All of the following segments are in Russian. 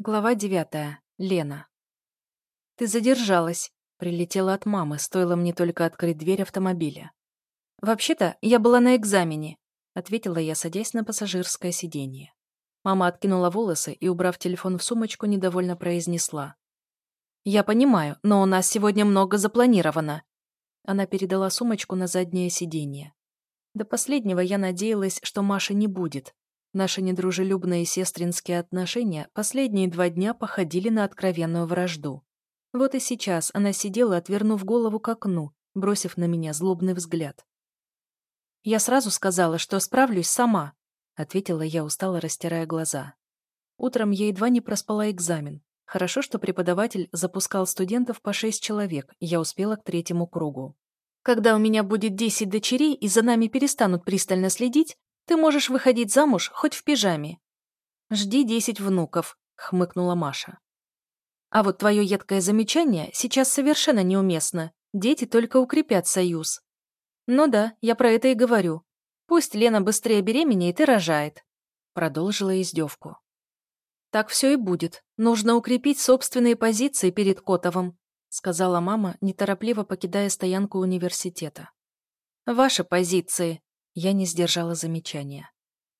Глава девятая. Лена. «Ты задержалась», — прилетела от мамы, стоило мне только открыть дверь автомобиля. «Вообще-то, я была на экзамене», — ответила я, садясь на пассажирское сиденье. Мама откинула волосы и, убрав телефон в сумочку, недовольно произнесла. «Я понимаю, но у нас сегодня много запланировано». Она передала сумочку на заднее сиденье. До последнего я надеялась, что Маши не будет, Наши недружелюбные сестринские отношения последние два дня походили на откровенную вражду. Вот и сейчас она сидела, отвернув голову к окну, бросив на меня злобный взгляд. «Я сразу сказала, что справлюсь сама», — ответила я, устало растирая глаза. Утром я едва не проспала экзамен. Хорошо, что преподаватель запускал студентов по шесть человек, я успела к третьему кругу. Когда у меня будет десять дочерей и за нами перестанут пристально следить, ты можешь выходить замуж хоть в пижаме. Жди десять внуков, хмыкнула Маша. А вот твое едкое замечание сейчас совершенно неуместно. Дети только укрепят союз. Ну да, я про это и говорю. Пусть Лена быстрее беременеет и рожает. Продолжила издевку. Так все и будет. Нужно укрепить собственные позиции перед Котовым, сказала мама, неторопливо покидая стоянку университета. Ваши позиции, я не сдержала замечания.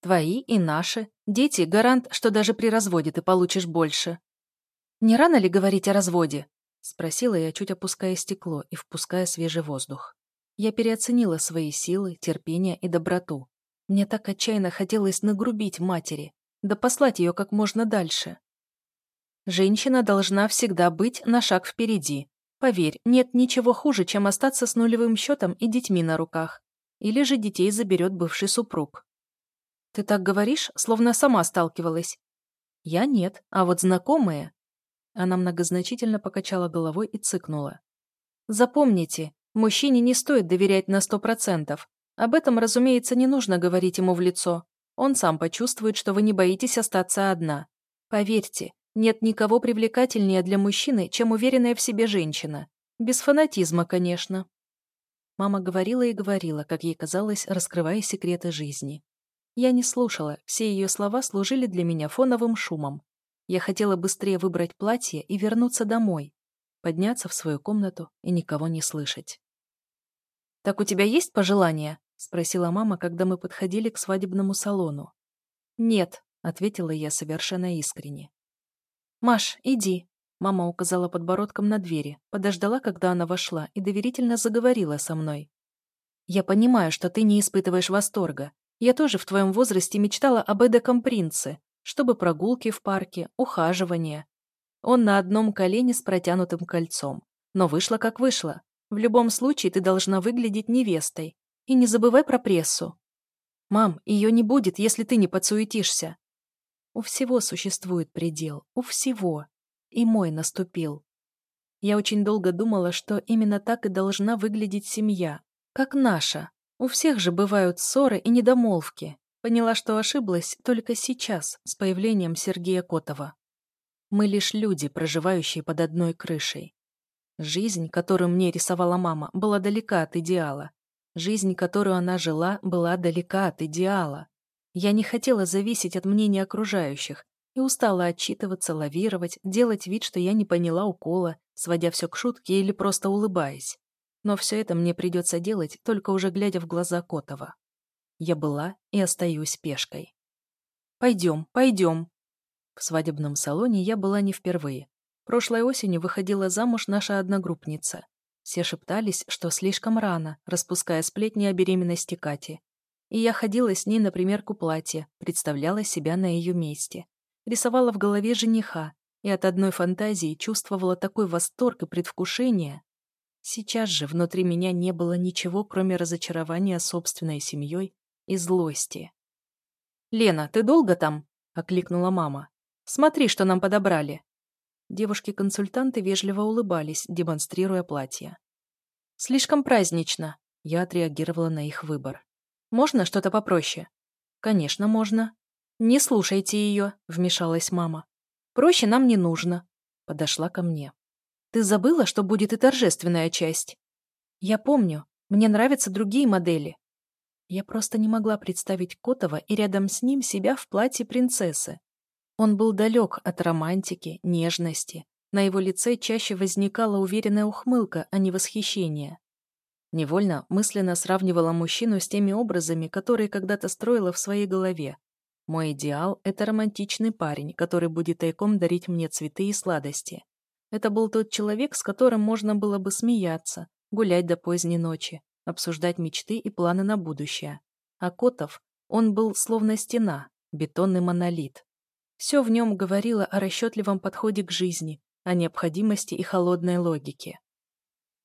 Твои и наши. Дети — гарант, что даже при разводе ты получишь больше. Не рано ли говорить о разводе? Спросила я, чуть опуская стекло и впуская свежий воздух. Я переоценила свои силы, терпение и доброту. Мне так отчаянно хотелось нагрубить матери, да послать ее как можно дальше. Женщина должна всегда быть на шаг впереди. Поверь, нет ничего хуже, чем остаться с нулевым счетом и детьми на руках. Или же детей заберет бывший супруг. Ты так говоришь, словно сама сталкивалась. Я нет, а вот знакомые... Она многозначительно покачала головой и цыкнула. Запомните, мужчине не стоит доверять на сто процентов. Об этом, разумеется, не нужно говорить ему в лицо. Он сам почувствует, что вы не боитесь остаться одна. Поверьте, нет никого привлекательнее для мужчины, чем уверенная в себе женщина. Без фанатизма, конечно. Мама говорила и говорила, как ей казалось, раскрывая секреты жизни. Я не слушала, все ее слова служили для меня фоновым шумом. Я хотела быстрее выбрать платье и вернуться домой, подняться в свою комнату и никого не слышать. «Так у тебя есть пожелания?» — спросила мама, когда мы подходили к свадебному салону. «Нет», — ответила я совершенно искренне. «Маш, иди», Мама указала подбородком на двери, подождала, когда она вошла, и доверительно заговорила со мной. «Я понимаю, что ты не испытываешь восторга. Я тоже в твоем возрасте мечтала об эдаком принце, чтобы прогулки в парке, ухаживание. Он на одном колене с протянутым кольцом. Но вышло как вышло. В любом случае ты должна выглядеть невестой. И не забывай про прессу. Мам, ее не будет, если ты не подсуетишься. У всего существует предел. У всего. И мой наступил. Я очень долго думала, что именно так и должна выглядеть семья. Как наша. У всех же бывают ссоры и недомолвки. Поняла, что ошиблась только сейчас, с появлением Сергея Котова. Мы лишь люди, проживающие под одной крышей. Жизнь, которую мне рисовала мама, была далека от идеала. Жизнь, которую она жила, была далека от идеала. Я не хотела зависеть от мнения окружающих, и устала отчитываться, лавировать, делать вид, что я не поняла укола, сводя все к шутке или просто улыбаясь. Но все это мне придется делать, только уже глядя в глаза Котова. Я была и остаюсь пешкой. «Пойдем, пойдем». В свадебном салоне я была не впервые. Прошлой осенью выходила замуж наша одногруппница. Все шептались, что слишком рано, распуская сплетни о беременности Кати. И я ходила с ней на примерку платья, представляла себя на ее месте рисовала в голове жениха и от одной фантазии чувствовала такой восторг и предвкушение. Сейчас же внутри меня не было ничего, кроме разочарования собственной семьей и злости. «Лена, ты долго там?» — окликнула мама. «Смотри, что нам подобрали». Девушки-консультанты вежливо улыбались, демонстрируя платье. «Слишком празднично», — я отреагировала на их выбор. «Можно что-то попроще?» «Конечно, можно», «Не слушайте ее», — вмешалась мама. «Проще нам не нужно», — подошла ко мне. «Ты забыла, что будет и торжественная часть?» «Я помню. Мне нравятся другие модели». Я просто не могла представить Котова и рядом с ним себя в платье принцессы. Он был далек от романтики, нежности. На его лице чаще возникала уверенная ухмылка, а не восхищение. Невольно мысленно сравнивала мужчину с теми образами, которые когда-то строила в своей голове. Мой идеал — это романтичный парень, который будет тайком дарить мне цветы и сладости. Это был тот человек, с которым можно было бы смеяться, гулять до поздней ночи, обсуждать мечты и планы на будущее. А Котов, он был словно стена, бетонный монолит. Все в нем говорило о расчетливом подходе к жизни, о необходимости и холодной логике.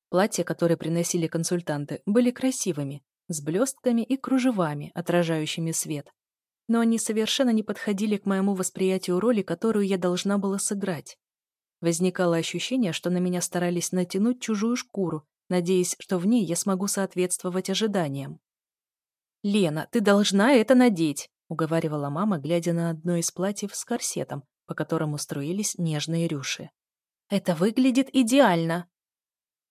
Платья, которые приносили консультанты, были красивыми, с блестками и кружевами, отражающими свет. Но они совершенно не подходили к моему восприятию роли, которую я должна была сыграть. Возникало ощущение, что на меня старались натянуть чужую шкуру, надеясь, что в ней я смогу соответствовать ожиданиям. «Лена, ты должна это надеть!» — уговаривала мама, глядя на одно из платьев с корсетом, по которому струились нежные рюши. «Это выглядит идеально!»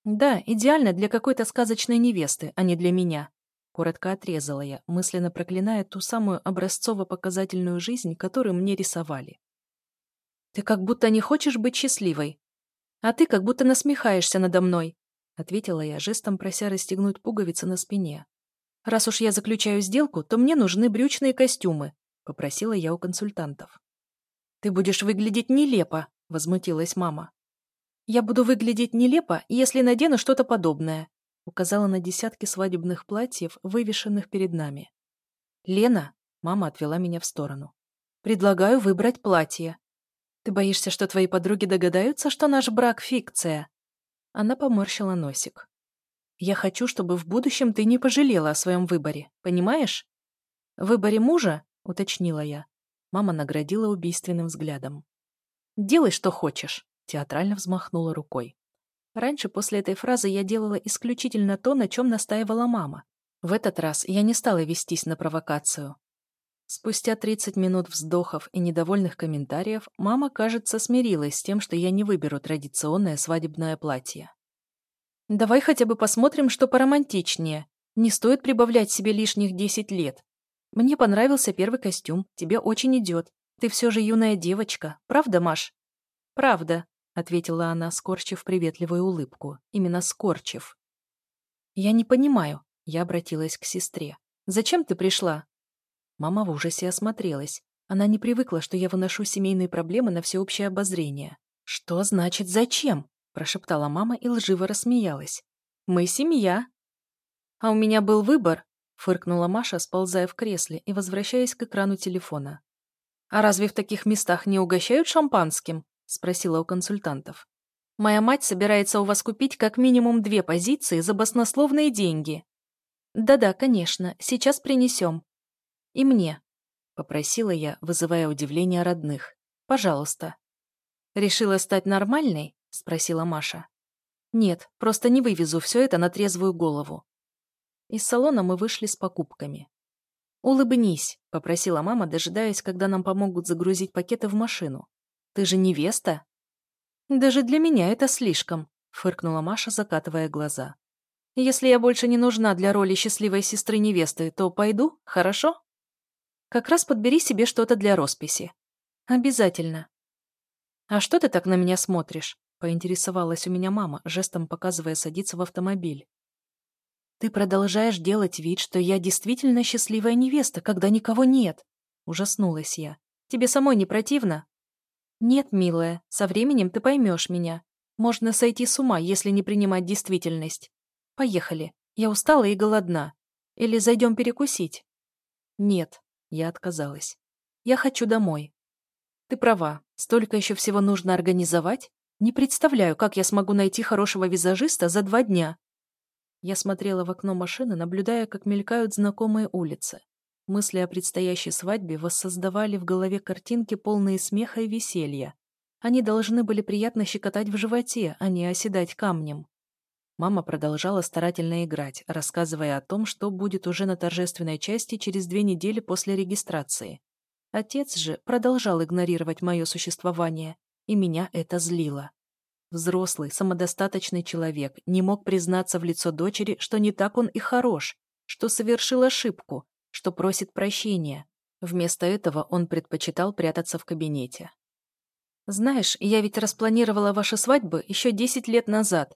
«Да, идеально для какой-то сказочной невесты, а не для меня», — коротко отрезала я, мысленно проклиная ту самую образцово-показательную жизнь, которую мне рисовали. «Ты как будто не хочешь быть счастливой. А ты как будто насмехаешься надо мной», — ответила я, жестом прося расстегнуть пуговицы на спине. «Раз уж я заключаю сделку, то мне нужны брючные костюмы», — попросила я у консультантов. «Ты будешь выглядеть нелепо», — возмутилась мама. «Я буду выглядеть нелепо, если надену что-то подобное», указала на десятки свадебных платьев, вывешенных перед нами. «Лена», — мама отвела меня в сторону, «предлагаю выбрать платье. Ты боишься, что твои подруги догадаются, что наш брак — фикция?» Она поморщила носик. «Я хочу, чтобы в будущем ты не пожалела о своем выборе, понимаешь?» «Выборе мужа?» — уточнила я. Мама наградила убийственным взглядом. «Делай, что хочешь. Театрально взмахнула рукой. Раньше после этой фразы я делала исключительно то, на чем настаивала мама. В этот раз я не стала вестись на провокацию. Спустя 30 минут вздохов и недовольных комментариев мама, кажется, смирилась с тем, что я не выберу традиционное свадебное платье. «Давай хотя бы посмотрим, что поромантичнее. Не стоит прибавлять себе лишних 10 лет. Мне понравился первый костюм, тебе очень идет. Ты все же юная девочка, правда, Маш?» «Правда», — ответила она, скорчив приветливую улыбку. Именно скорчив. «Я не понимаю», — я обратилась к сестре. «Зачем ты пришла?» Мама в ужасе осмотрелась. Она не привыкла, что я выношу семейные проблемы на всеобщее обозрение. «Что значит «зачем»?» – прошептала мама и лживо рассмеялась. «Мы семья». «А у меня был выбор», – фыркнула Маша, сползая в кресле и возвращаясь к экрану телефона. «А разве в таких местах не угощают шампанским?» Спросила у консультантов. «Моя мать собирается у вас купить как минимум две позиции за баснословные деньги». «Да-да, конечно, сейчас принесем». «И мне», — попросила я, вызывая удивление родных. «Пожалуйста». «Решила стать нормальной?» — спросила Маша. «Нет, просто не вывезу все это на трезвую голову». Из салона мы вышли с покупками. «Улыбнись», — попросила мама, дожидаясь, когда нам помогут загрузить пакеты в машину. Ты же невеста?» «Даже для меня это слишком», — фыркнула Маша, закатывая глаза. «Если я больше не нужна для роли счастливой сестры невесты, то пойду, хорошо?» «Как раз подбери себе что-то для росписи». «Обязательно». «А что ты так на меня смотришь?» — поинтересовалась у меня мама, жестом показывая садиться в автомобиль. «Ты продолжаешь делать вид, что я действительно счастливая невеста, когда никого нет», — ужаснулась я. «Тебе самой не противно?» «Нет, милая, со временем ты поймешь меня. Можно сойти с ума, если не принимать действительность. Поехали. Я устала и голодна. Или зайдем перекусить?» «Нет», — я отказалась. «Я хочу домой». «Ты права. Столько еще всего нужно организовать. Не представляю, как я смогу найти хорошего визажиста за два дня». Я смотрела в окно машины, наблюдая, как мелькают знакомые улицы. Мысли о предстоящей свадьбе воссоздавали в голове картинки, полные смеха и веселья. Они должны были приятно щекотать в животе, а не оседать камнем. Мама продолжала старательно играть, рассказывая о том, что будет уже на торжественной части через две недели после регистрации. Отец же продолжал игнорировать мое существование, и меня это злило. Взрослый, самодостаточный человек не мог признаться в лицо дочери, что не так он и хорош, что совершил ошибку, что просит прощения, Вместо этого он предпочитал прятаться в кабинете. «Знаешь, я ведь распланировала ваши свадьбы еще 10 лет назад.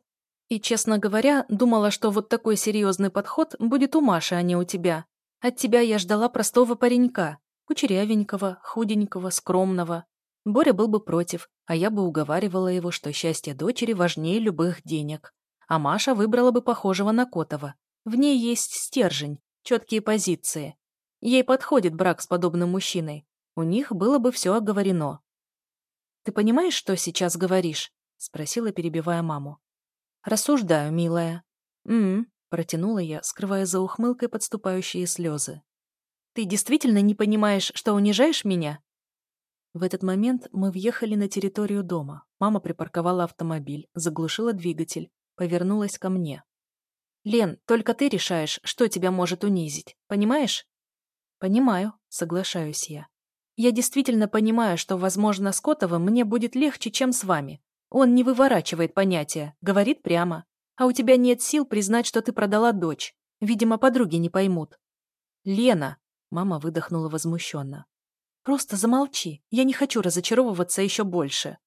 И, честно говоря, думала, что вот такой серьезный подход будет у Маши, а не у тебя. От тебя я ждала простого паренька, кучерявенького, худенького, скромного. Боря был бы против, а я бы уговаривала его, что счастье дочери важнее любых денег. А Маша выбрала бы похожего на Котова. В ней есть стержень, четкие позиции. Ей подходит брак с подобным мужчиной. У них было бы все оговорено. «Ты понимаешь, что сейчас говоришь?» — спросила, перебивая маму. «Рассуждаю, милая». «М-м», протянула я, скрывая за ухмылкой подступающие слезы. «Ты действительно не понимаешь, что унижаешь меня?» В этот момент мы въехали на территорию дома. Мама припарковала автомобиль, заглушила двигатель, повернулась ко мне. «Лен, только ты решаешь, что тебя может унизить, понимаешь?» «Понимаю», — соглашаюсь я. «Я действительно понимаю, что, возможно, с Котовым мне будет легче, чем с вами. Он не выворачивает понятия, говорит прямо. А у тебя нет сил признать, что ты продала дочь. Видимо, подруги не поймут». «Лена!» — мама выдохнула возмущенно. Просто замолчи, я не хочу разочаровываться еще больше».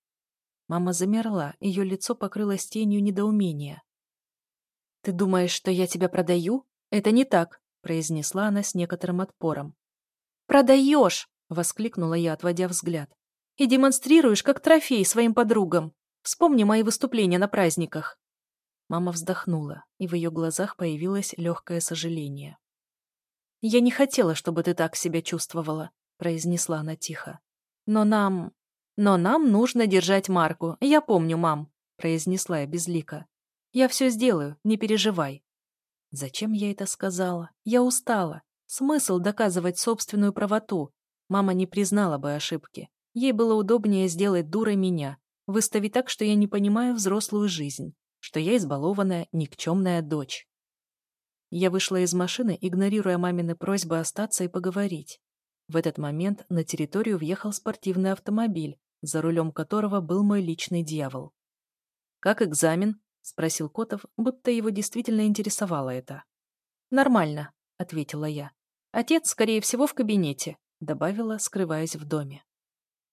Мама замерла, ее лицо покрылось тенью недоумения. «Ты думаешь, что я тебя продаю? Это не так», — произнесла она с некоторым отпором. «Продаешь!» — воскликнула я, отводя взгляд. «И демонстрируешь как трофей своим подругам. Вспомни мои выступления на праздниках». Мама вздохнула, и в ее глазах появилось легкое сожаление. «Я не хотела, чтобы ты так себя чувствовала произнесла она тихо. «Но нам... Но нам нужно держать марку. Я помню, мам», произнесла я безлико. «Я все сделаю, не переживай». Зачем я это сказала? Я устала. Смысл доказывать собственную правоту. Мама не признала бы ошибки. Ей было удобнее сделать дурой меня, выставить так, что я не понимаю взрослую жизнь, что я избалованная, никчемная дочь. Я вышла из машины, игнорируя мамины просьбы остаться и поговорить. В этот момент на территорию въехал спортивный автомобиль, за рулем которого был мой личный дьявол. «Как экзамен?» — спросил Котов, будто его действительно интересовало это. «Нормально», — ответила я. «Отец, скорее всего, в кабинете», — добавила, скрываясь в доме.